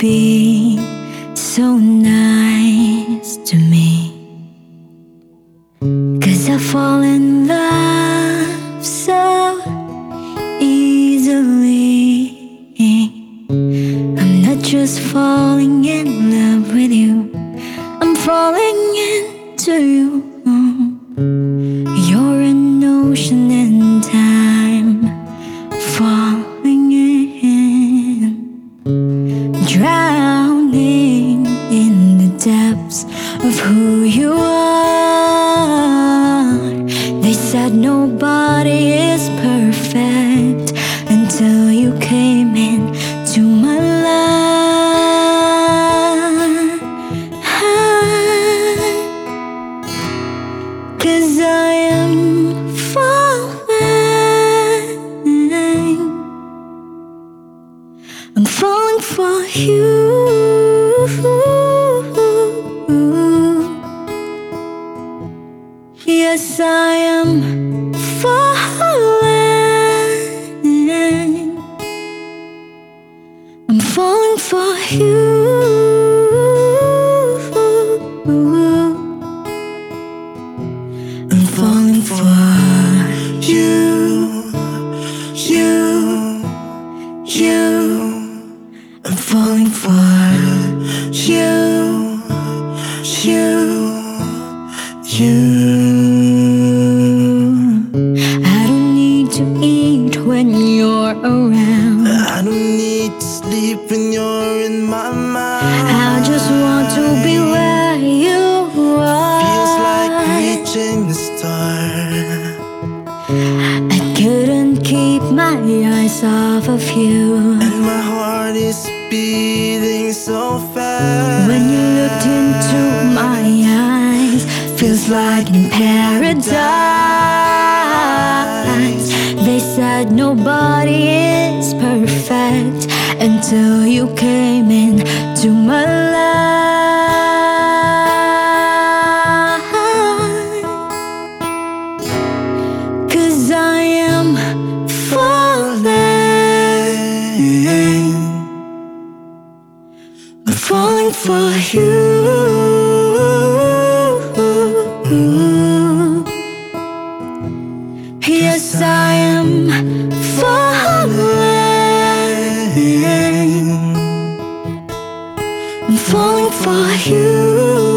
Be so nice to me. Cause I fall in love so easily. I'm not just falling in love Cause I'm falling for you, you, you. I don't need to eat when you're around. When you looked into my eyes, feels like in paradise. They said nobody is perfect until you came into my life. For you. Yes, I am falling. I'm falling for you.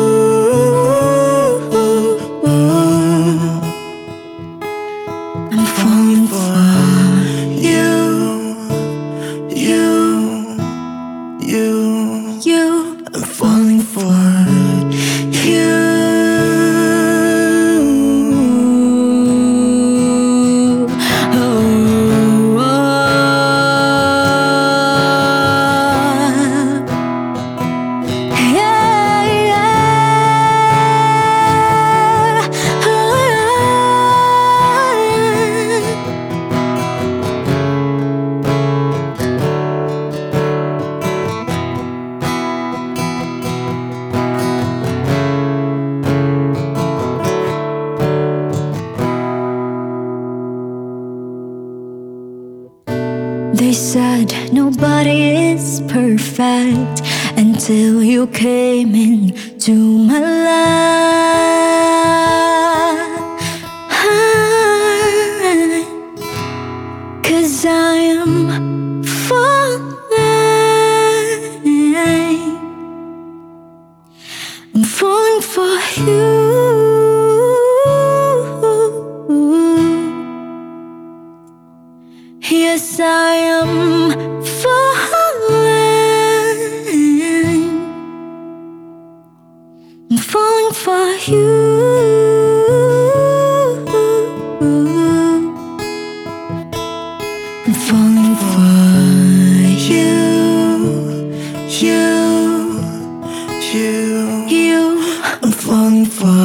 Until you came into my life. Cause I am you. I'm falling for you, you, you. you. I'm falling for